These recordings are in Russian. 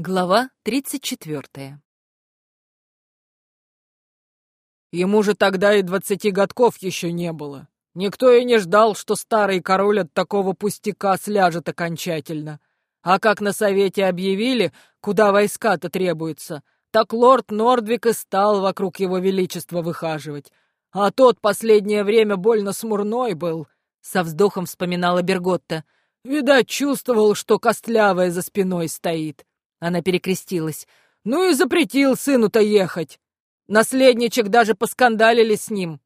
Глава тридцать четвертая. Ему же тогда и двадцати годков еще не было. Никто и не ждал, что старый король от такого пустяка сляжет окончательно. А как на совете объявили, куда войска-то требуются, так лорд Нордвик и стал вокруг его величества выхаживать. А тот последнее время больно смурной был, — со вздохом вспоминала Берготта. Видать, чувствовал, что костлявая за спиной стоит. Она перекрестилась. «Ну и запретил сыну-то ехать. Наследничек даже поскандалили с ним.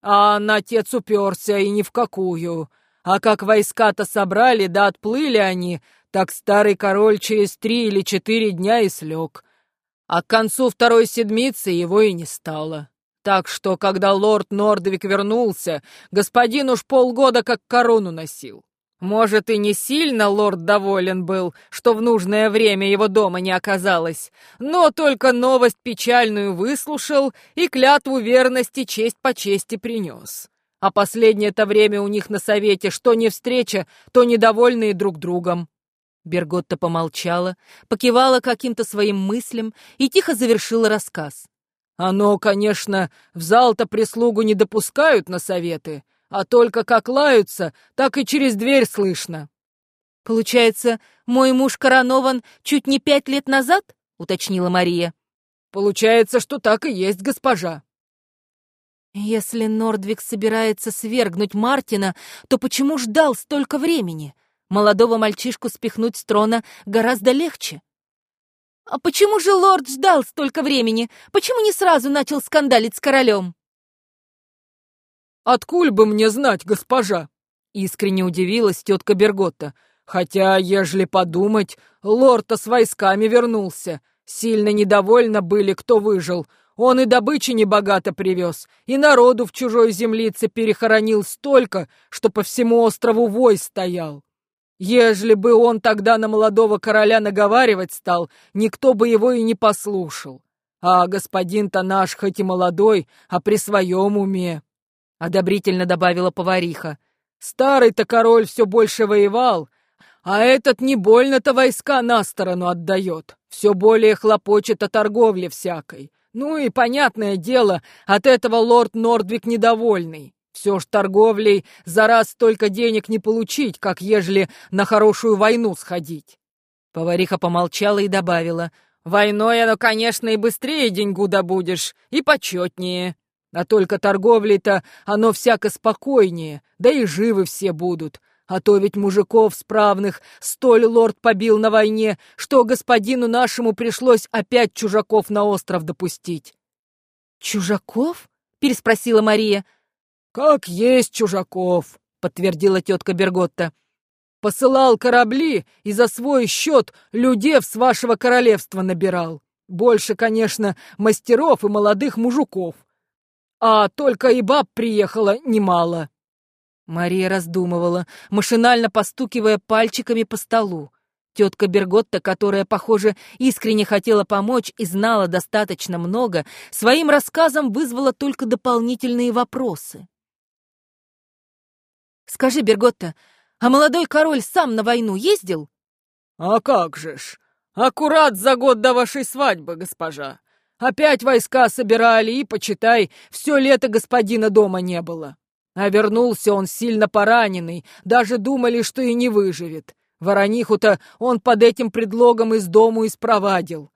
А на отец уперся и ни в какую. А как войска-то собрали, да отплыли они, так старый король через три или четыре дня и слег. А к концу второй седмицы его и не стало. Так что, когда лорд Нордвик вернулся, господин уж полгода как корону носил. Может, и не сильно лорд доволен был, что в нужное время его дома не оказалось, но только новость печальную выслушал и клятву верности честь по чести принес. А последнее-то время у них на совете что не встреча, то недовольные друг другом. Берготта помолчала, покивала каким-то своим мыслям и тихо завершила рассказ. «Оно, конечно, в зал-то прислугу не допускают на советы, а только как лаются, так и через дверь слышно». «Получается, мой муж коронован чуть не пять лет назад?» — уточнила Мария. «Получается, что так и есть, госпожа». «Если Нордвик собирается свергнуть Мартина, то почему ждал столько времени? Молодого мальчишку спихнуть с трона гораздо легче». «А почему же лорд ждал столько времени? Почему не сразу начал скандалить с королем?» «Откуль бы мне знать, госпожа?» — искренне удивилась тетка Берготта. «Хотя, ежели подумать, лорд-то с войсками вернулся. Сильно недовольно были, кто выжил. Он и добычи небогато привез, и народу в чужой землице перехоронил столько, что по всему острову вой стоял. Ежели бы он тогда на молодого короля наговаривать стал, никто бы его и не послушал. А господин-то наш хоть и молодой, а при своем уме. — одобрительно добавила повариха. «Старый-то король все больше воевал, а этот не больно-то войска на сторону отдает, все более хлопочет о торговле всякой. Ну и, понятное дело, от этого лорд Нордвик недовольный. Все ж торговлей за раз столько денег не получить, как ежели на хорошую войну сходить». Повариха помолчала и добавила. «Войной оно, конечно, и быстрее деньгу добудешь, и почетнее». А только торговлей-то оно всяко спокойнее, да и живы все будут. А то ведь мужиков справных столь лорд побил на войне, что господину нашему пришлось опять чужаков на остров допустить. «Чужаков?» — переспросила Мария. «Как есть чужаков», — подтвердила тетка Берготта. «Посылал корабли и за свой счет людей с вашего королевства набирал. Больше, конечно, мастеров и молодых мужиков а только и баб приехало немало». Мария раздумывала, машинально постукивая пальчиками по столу. Тетка Берготта, которая, похоже, искренне хотела помочь и знала достаточно много, своим рассказом вызвала только дополнительные вопросы. «Скажи, Берготта, а молодой король сам на войну ездил?» «А как же ж! Аккурат за год до вашей свадьбы, госпожа. Опять войска собирали, и, почитай, все лето господина дома не было. А вернулся он сильно пораненный, даже думали, что и не выживет. Ворониху-то он под этим предлогом из дому испровадил.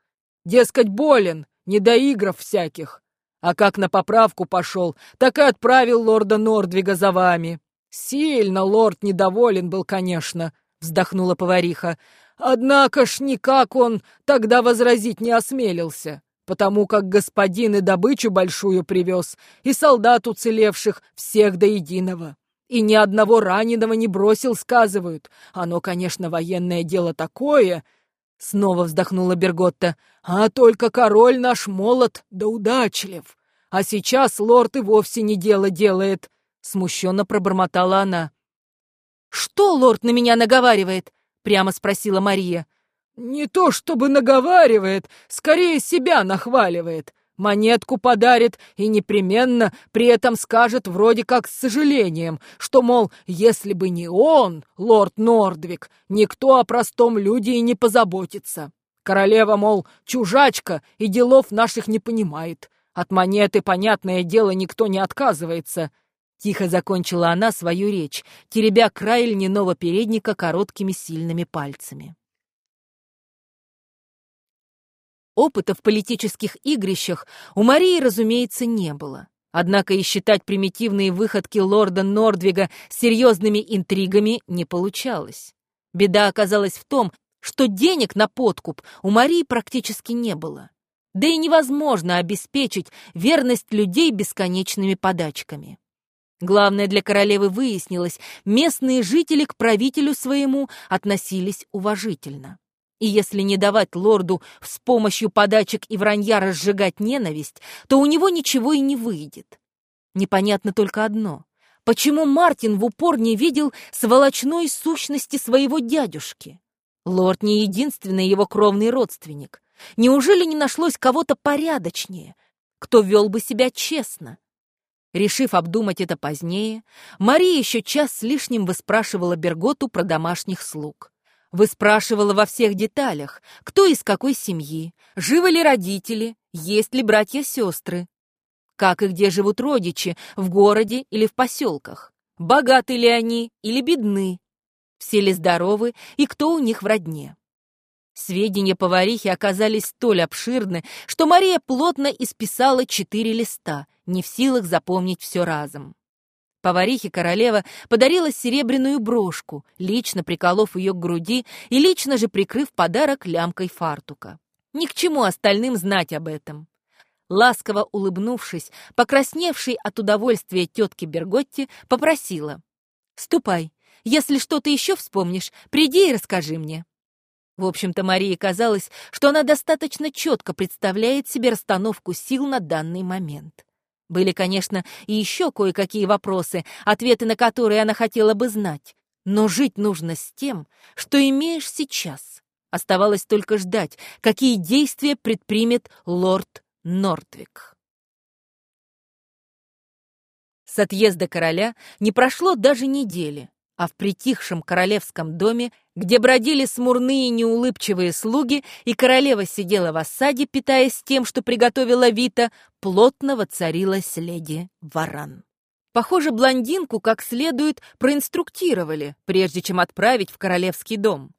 Дескать, болен, не до игров всяких. А как на поправку пошел, так и отправил лорда Нордвига за вами. Сильно лорд недоволен был, конечно, вздохнула повариха. Однако ж никак он тогда возразить не осмелился потому как господин и добычу большую привез, и солдат уцелевших всех до единого. И ни одного раненого не бросил, сказывают. Оно, конечно, военное дело такое, — снова вздохнула Берготта, — а только король наш молод да удачлив. А сейчас лорд и вовсе не дело делает, — смущенно пробормотала она. — Что лорд на меня наговаривает? — прямо спросила Мария. — «Не то чтобы наговаривает, скорее себя нахваливает. Монетку подарит и непременно при этом скажет вроде как с сожалением, что, мол, если бы не он, лорд Нордвик, никто о простом люде и не позаботится. Королева, мол, чужачка и делов наших не понимает. От монеты, понятное дело, никто не отказывается. Тихо закончила она свою речь, теребя край льняного передника короткими сильными пальцами. Опыта в политических игрищах у Марии, разумеется, не было. Однако и считать примитивные выходки лорда Нордвига серьезными интригами не получалось. Беда оказалась в том, что денег на подкуп у Марии практически не было. Да и невозможно обеспечить верность людей бесконечными подачками. Главное для королевы выяснилось, местные жители к правителю своему относились уважительно. И если не давать лорду с помощью подачек и вранья разжигать ненависть, то у него ничего и не выйдет. Непонятно только одно. Почему Мартин в упор не видел сволочной сущности своего дядюшки? Лорд не единственный его кровный родственник. Неужели не нашлось кого-то порядочнее, кто вел бы себя честно? Решив обдумать это позднее, Мария еще час с лишним выспрашивала Берготу про домашних слуг. Выспрашивала во всех деталях, кто из какой семьи, живы ли родители, есть ли братья-сестры, как и где живут родичи, в городе или в поселках, богаты ли они или бедны, все ли здоровы и кто у них в родне. Сведения поварихи оказались столь обширны, что Мария плотно исписала четыре листа, не в силах запомнить все разом. Поварихе королева подарила серебряную брошку, лично приколов ее к груди и лично же прикрыв подарок лямкой фартука. Ни к чему остальным знать об этом. Ласково улыбнувшись, покрасневшей от удовольствия тетки Берготти, попросила. «Ступай, если что-то еще вспомнишь, приди и расскажи мне». В общем-то, Марии казалось, что она достаточно четко представляет себе расстановку сил на данный момент. Были, конечно, и еще кое-какие вопросы, ответы на которые она хотела бы знать. Но жить нужно с тем, что имеешь сейчас. Оставалось только ждать, какие действия предпримет лорд Нортвик. С отъезда короля не прошло даже недели, а в притихшем королевском доме, где бродили смурные неулыбчивые слуги, и королева сидела в осаде, питаясь тем, что приготовила Вита, плотно воцарилась леди Варан. Похоже, блондинку как следует проинструктировали, прежде чем отправить в королевский дом.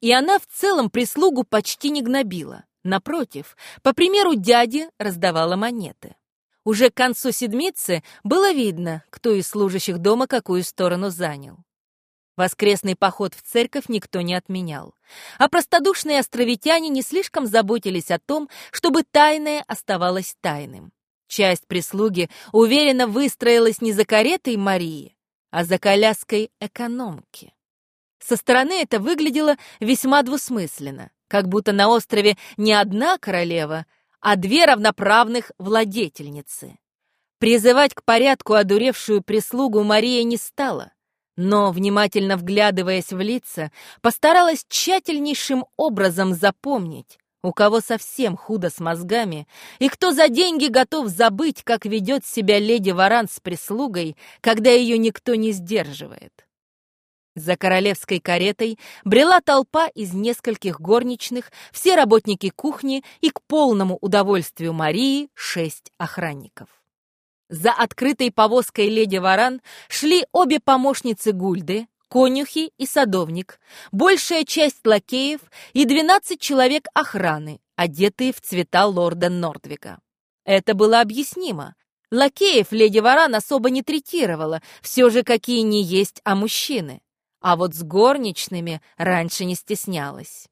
И она в целом прислугу почти не гнобила. Напротив, по примеру дяди раздавала монеты. Уже к концу седмицы было видно, кто из служащих дома какую сторону занял. Воскресный поход в церковь никто не отменял. А простодушные островитяне не слишком заботились о том, чтобы тайное оставалось тайным. Часть прислуги уверенно выстроилась не за каретой Марии, а за коляской экономки. Со стороны это выглядело весьма двусмысленно, как будто на острове не одна королева, а две равноправных владетельницы. Призывать к порядку одуревшую прислугу Мария не стала но, внимательно вглядываясь в лица, постаралась тщательнейшим образом запомнить, у кого совсем худо с мозгами, и кто за деньги готов забыть, как ведет себя леди Варан с прислугой, когда ее никто не сдерживает. За королевской каретой брела толпа из нескольких горничных, все работники кухни и к полному удовольствию Марии шесть охранников. За открытой повозкой леди Варан шли обе помощницы Гульды, конюхи и садовник, большая часть лакеев и 12 человек охраны, одетые в цвета лорда Нордвика. Это было объяснимо. Лакеев леди Варан особо не третировала, все же какие не есть, а мужчины. А вот с горничными раньше не стеснялась.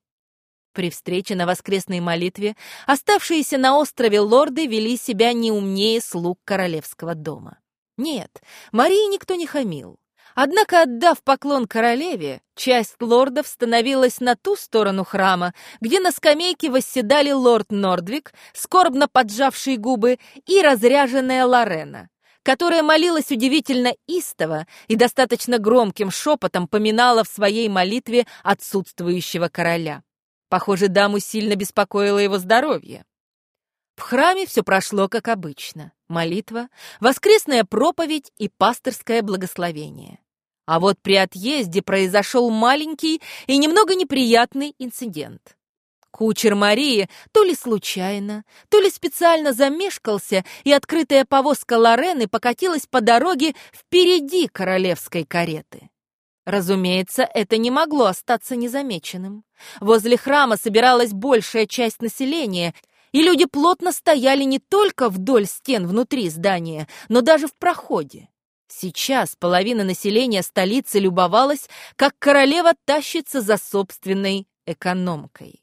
При встрече на воскресной молитве оставшиеся на острове лорды вели себя не умнее слуг королевского дома. Нет, Марии никто не хамил. Однако, отдав поклон королеве, часть лордов становилась на ту сторону храма, где на скамейке восседали лорд Нордвик, скорбно поджавший губы, и разряженная Лорена, которая молилась удивительно истово и достаточно громким шепотом поминала в своей молитве отсутствующего короля. Похоже, даму сильно беспокоило его здоровье. В храме все прошло как обычно. Молитва, воскресная проповедь и пасторское благословение. А вот при отъезде произошел маленький и немного неприятный инцидент. Кучер Марии то ли случайно, то ли специально замешкался, и открытая повозка Лорены покатилась по дороге впереди королевской кареты. Разумеется, это не могло остаться незамеченным. Возле храма собиралась большая часть населения, и люди плотно стояли не только вдоль стен внутри здания, но даже в проходе. Сейчас половина населения столицы любовалась, как королева тащится за собственной экономкой.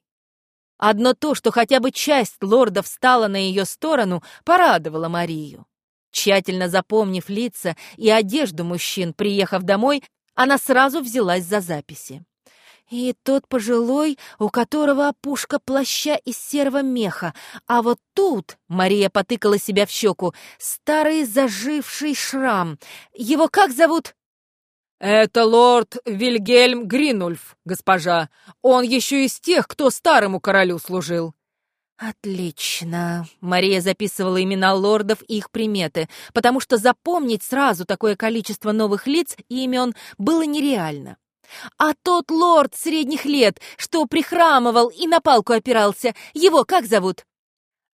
Одно то, что хотя бы часть лордов встала на ее сторону, порадовало Марию. Тщательно запомнив лица и одежду мужчин, приехав домой, она сразу взялась за записи. И тот пожилой, у которого опушка плаща из серого меха, а вот тут, Мария потыкала себя в щеку, старый заживший шрам. Его как зовут? «Это лорд Вильгельм Гринульф, госпожа. Он еще из тех, кто старому королю служил». «Отлично!» Мария записывала имена лордов и их приметы, потому что запомнить сразу такое количество новых лиц и имен было нереально. «А тот лорд средних лет, что прихрамывал и на палку опирался, его как зовут?»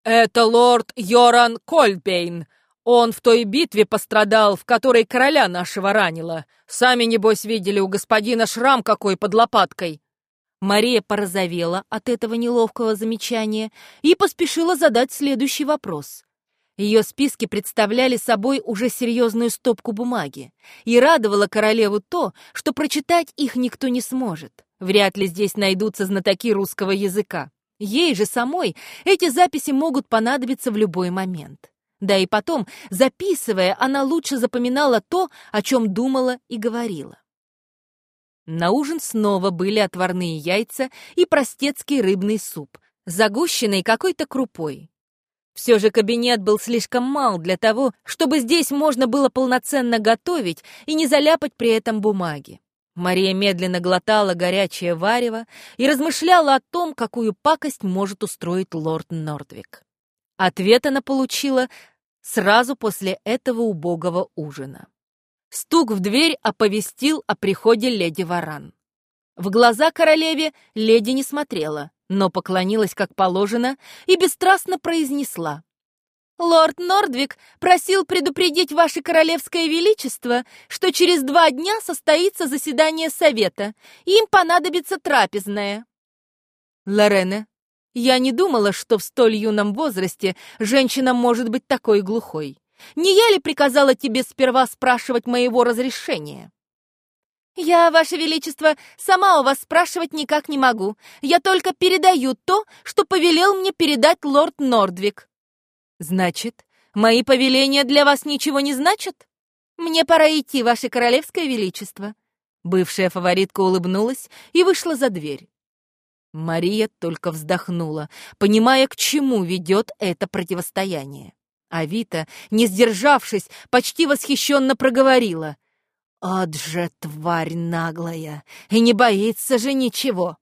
«Это лорд Йоран Кольбейн. Он в той битве пострадал, в которой короля нашего ранило. Сами, небось, видели у господина шрам какой под лопаткой». Мария порозовела от этого неловкого замечания и поспешила задать следующий вопрос. Ее списки представляли собой уже серьезную стопку бумаги, и радовало королеву то, что прочитать их никто не сможет. Вряд ли здесь найдутся знатоки русского языка. Ей же самой эти записи могут понадобиться в любой момент. Да и потом, записывая, она лучше запоминала то, о чем думала и говорила. На ужин снова были отварные яйца и простецкий рыбный суп, загущенный какой-то крупой. Все же кабинет был слишком мал для того, чтобы здесь можно было полноценно готовить и не заляпать при этом бумаги. Мария медленно глотала горячее варево и размышляла о том, какую пакость может устроить лорд Нордвик. Ответ она получила сразу после этого убогого ужина. Стук в дверь оповестил о приходе леди Варан. В глаза королеве леди не смотрела, но поклонилась как положено и бесстрастно произнесла. «Лорд Нордвик просил предупредить ваше королевское величество, что через два дня состоится заседание совета, и им понадобится трапезная». «Лорене, я не думала, что в столь юном возрасте женщина может быть такой глухой. Не я ли приказала тебе сперва спрашивать моего разрешения?» «Я, Ваше Величество, сама у вас спрашивать никак не могу. Я только передаю то, что повелел мне передать лорд Нордвик». «Значит, мои повеления для вас ничего не значат? Мне пора идти, Ваше Королевское Величество». Бывшая фаворитка улыбнулась и вышла за дверь. Мария только вздохнула, понимая, к чему ведет это противостояние. А Вита, не сдержавшись, почти восхищенно проговорила — «От же тварь наглая! И не боится же ничего!»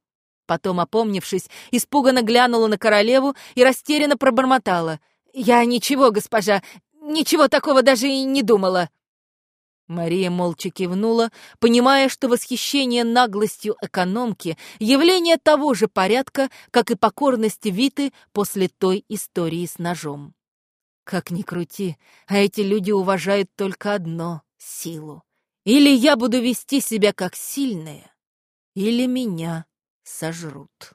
Потом, опомнившись, испуганно глянула на королеву и растерянно пробормотала. «Я ничего, госпожа, ничего такого даже и не думала!» Мария молча кивнула, понимая, что восхищение наглостью экономки — явление того же порядка, как и покорность Виты после той истории с ножом. Как ни крути, а эти люди уважают только одно — силу. Или я буду вести себя как сильная, или меня сожрут.